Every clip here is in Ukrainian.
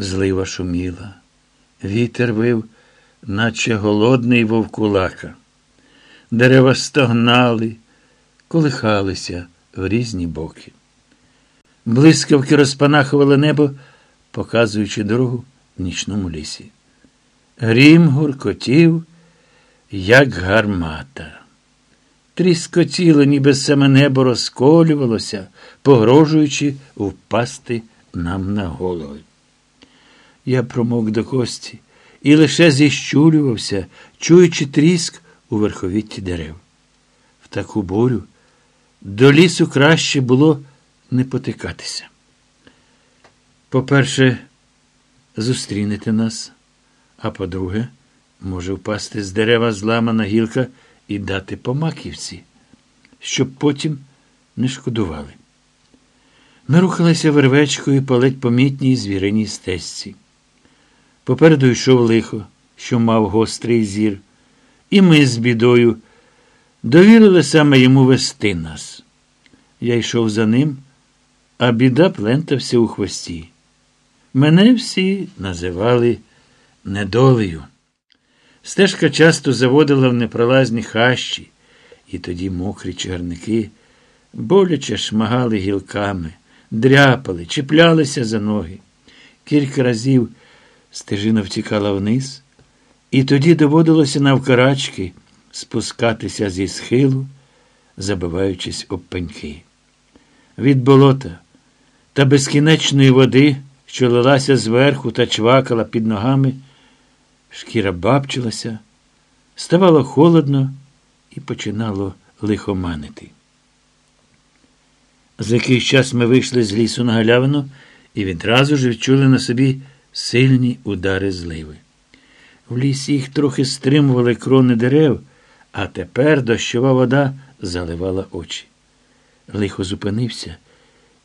Злива шуміла. Вітер вив, наче голодний вовкулака. Дерева стогнали, колихалися в різні боки. Блискавки розпанахували небо, показуючи дорогу в нічному лісі. Грім гуркотів, як гармата. Тріскотіло, ніби саме небо розколювалося, погрожуючи впасти нам на голови. Я промок до кості і лише зіщулювався, чуючи тріск у верховітті дерев. В таку бурю до лісу краще було не потикатися. По-перше, зустрінете нас, а по-друге, може впасти з дерева зламана гілка і дати по маківці, щоб потім не шкодували. Ми рухалися вервечкою по ледь помітній звіриній стежці. Попереду йшов лихо, що мав гострий зір, і ми з бідою довірили саме йому вести нас. Я йшов за ним, а біда плентався у хвості. Мене всі називали недолею. Стежка часто заводила в непролазні хащі, і тоді мокрі чарники боляче шмагали гілками, дряпали, чіплялися за ноги. Кілька разів стежина втікала вниз, і тоді доводилося навкарачки спускатися зі схилу, забиваючись об пеньки. Від болота та безкінечної води, що лилася зверху та чвакала під ногами, шкіра бабчилася, ставало холодно і починало лихоманити. За якийсь час ми вийшли з лісу на галявину і відразу ж відчули на собі сильні удари зливи. В лісі їх трохи стримували крони дерев, а тепер дощова вода заливала очі. Лихо зупинився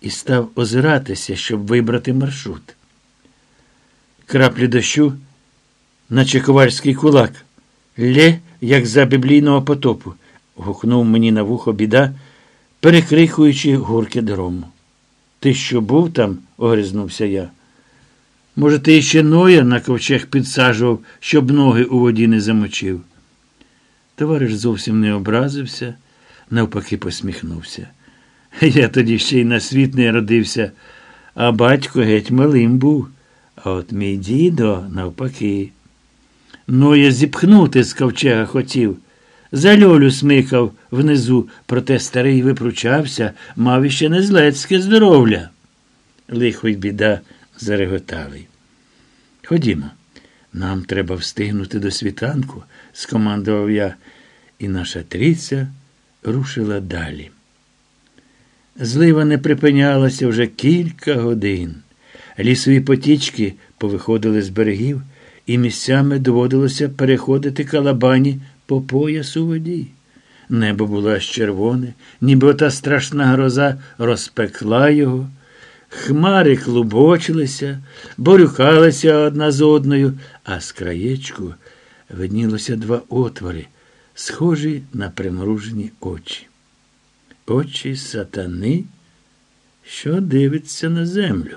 і став озиратися, щоб вибрати маршрут. Краплі дощу, наче ковальський кулак, лє, як за біблійного потопу, гукнув мені на вухо біда, перекрикуючи гурки дорому. Ти що був там? огризнувся я. Може, ти іще ноя на ковчег підсаджував, щоб ноги у воді не замочив. Товариш зовсім не образився, навпаки, посміхнувся. Я тоді ще й на світ не родився, а батько геть малим був. А от мій дідо, навпаки. Ноя зіпхнути з ковчега хотів. За льолю смикав внизу, проте старий випручався, мав іще незлецьке здоров'я. Лихо й біда зареготали. Ходімо, нам треба встигнути до світанку, скомандував я, і наша трійця рушила далі. Злива не припинялася вже кілька годин. Лісові потічки повиходили з берегів, і місцями доводилося переходити калабані по поясу воді. Небо було аж червоне, ніби ота страшна гроза розпекла його. Хмари клубочилися, борюкалися одна з одною, а з краєчку виднілося два отвори, схожі на примружені очі. Очі сатани, що дивиться на землю.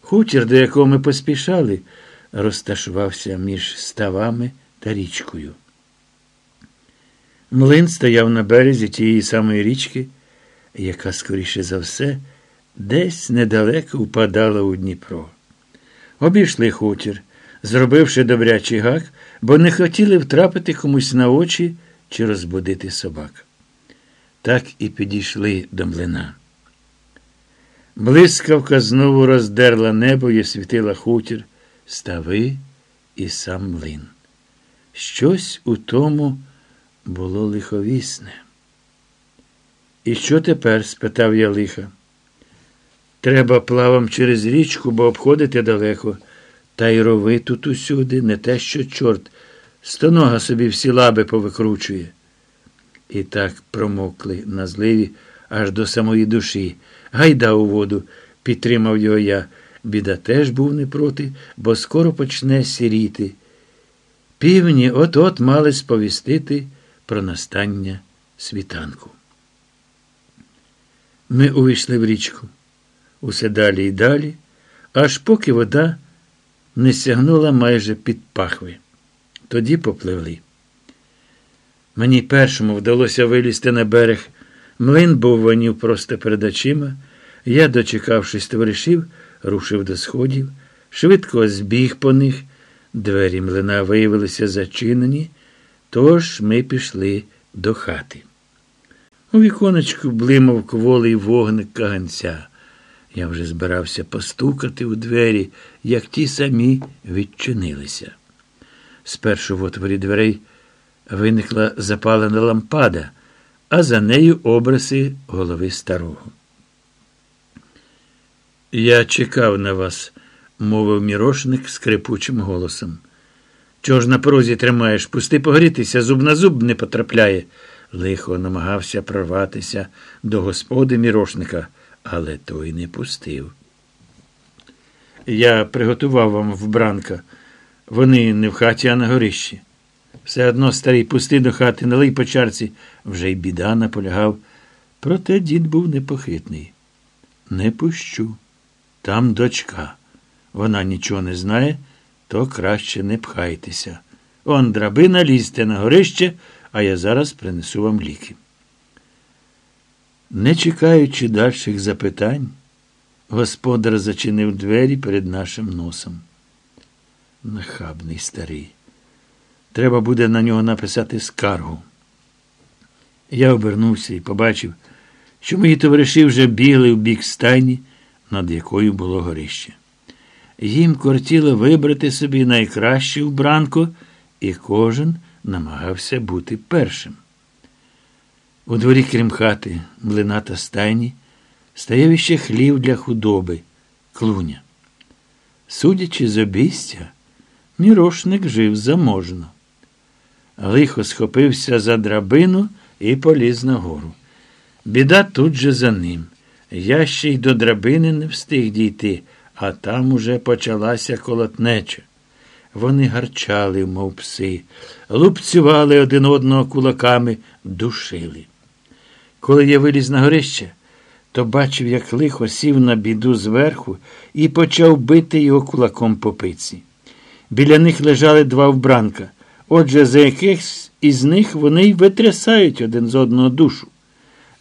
Хутір, до якого ми поспішали, розташувався між ставами та річкою. Млин стояв на березі тієї самої річки, яка, скоріше за все, десь недалеко впадала у Дніпро. Обійшли хутір, зробивши добрячий гак, бо не хотіли втрапити комусь на очі чи розбудити собак. Так і підійшли до млина. Блискавка знову роздерла небо і світила хутір, стави і сам млин. Щось у тому було лиховісне. І що тепер? спитав я лиха. Треба плавом через річку, бо обходити далеко. Та й рови тут усюди, не те, що чорт, стонога собі всі лаби повикручує. І так промокли на зливі аж до самої душі. Гайда у воду, підтримав його я. Біда теж був не проти, бо скоро почне сіріти. Півні от-от мали сповістити про настання світанку. Ми увійшли в річку. Усе далі і далі, аж поки вода не сягнула майже під пахви. Тоді попливли. Мені першому вдалося вилізти на берег. Млин був вонів просто перед очима. Я, дочекавшись товаришів, рушив до сходів, швидко збіг по них. Двері млина виявилися зачинені, тож ми пішли до хати. У віконечку блимав кволий вогник каганця. Я вже збирався постукати у двері, як ті самі відчинилися. Спершу в отворі дверей виникла запалена лампада, а за нею образи голови старого. Я чекав на вас, мовив мірошник скрипучим голосом. Чого ж на порозі тримаєш? Пусти погрітися, зуб на зуб не потрапляє. Лихо намагався прорватися до господи мірошника, але той не пустив. Я приготував вам вбранка. Вони не в хаті, а на горищі. Все одно старий пусти до хати, налий по чарці, вже й біда наполягав. Проте дід був непохитний. Не пущу. Там дочка. Вона нічого не знає, то краще не пхайтеся. Он драбина, лізьте на горище, а я зараз принесу вам ліки. Не чекаючи дальших запитань, господар зачинив двері перед нашим носом. Нахабний старий. Треба буде на нього написати скаргу. Я обернувся і побачив, що мої товариші вже бігли в бік стайні, над якою було горище. Їм кортіло вибрати собі найкраще вбранку, і кожен намагався бути першим. У дворі, крім хати, млина та стайні, стояв іще хлів для худоби, клуня. Судячи з обійстя, мірошник жив заможно. Лихо схопився за драбину і поліз нагору. Біда тут же за ним. Я ще й до драбини не встиг дійти, а там уже почалася колотнеча. Вони гарчали, мов пси, лупцювали один одного кулаками, душили. Коли я виліз на горище, то бачив, як лихо сів на біду зверху і почав бити його кулаком по пиці. Біля них лежали два вбранка. Отже, за якихось із них вони й витрясають один з одного душу.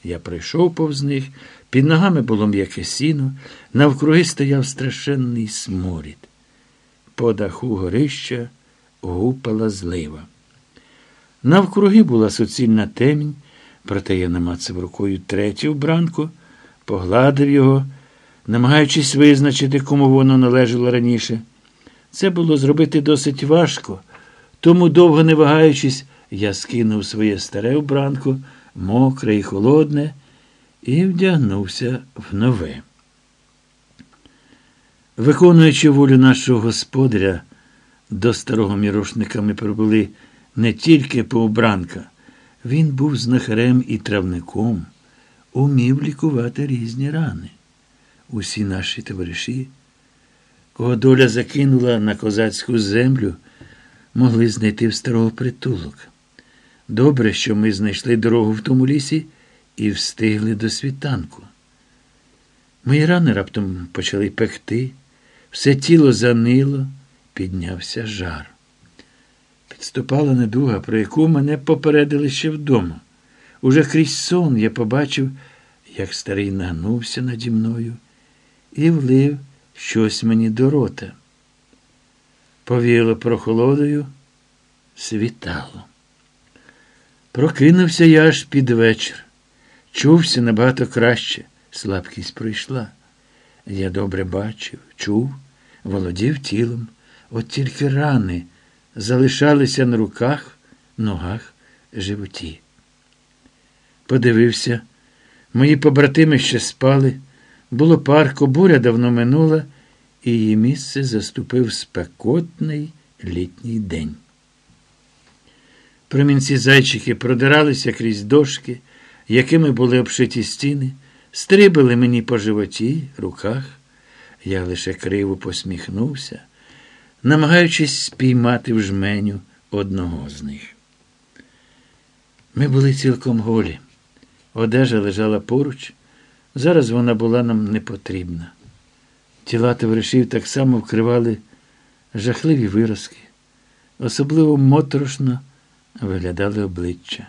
Я прийшов повз них, під ногами було м'яке сіно, навкруги стояв страшенний сморід. По даху горища гупала злива. Навкруги була суцільна темінь, проте я намацав рукою третю вбранку, погладив його, намагаючись визначити, кому воно належало раніше. Це було зробити досить важко. Тому, довго не вагаючись, я скинув своє старе вбранку, мокре і холодне, і вдягнувся в нове. Виконуючи волю нашого господаря, до старого мірошника ми прибули не тільки по обранка. Він був знахарем і травником, умів лікувати різні рани. Усі наші товариші, кого доля закинула на козацьку землю, могли знайти в старого притулок. Добре, що ми знайшли дорогу в тому лісі і встигли до світанку. Мої рани раптом почали пекти, все тіло занило, піднявся жар. Підступала недуга, про яку мене попередили ще вдома. Уже крізь сон я побачив, як старий нагнувся наді мною і влив щось мені до рота. Повіяло прохолодою, світало. Прокинувся я аж під вечір. Чувся набагато краще, слабкість пройшла. Я добре бачив, чув, володів тілом, от тільки рани залишалися на руках, ногах, животі. Подивився, мої побратими ще спали, було парко, буря давно минула і її місце заступив спекотний літній день. Промінці зайчики продиралися крізь дошки, якими були обшиті стіни, стрибали мені по животі, руках. Я лише криво посміхнувся, намагаючись спіймати в жменю одного з них. Ми були цілком голі. Одежа лежала поруч, зараз вона була нам не потрібна. Тіла товаришів так само вкривали жахливі виразки. Особливо моторошно виглядали обличчя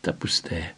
та пусте.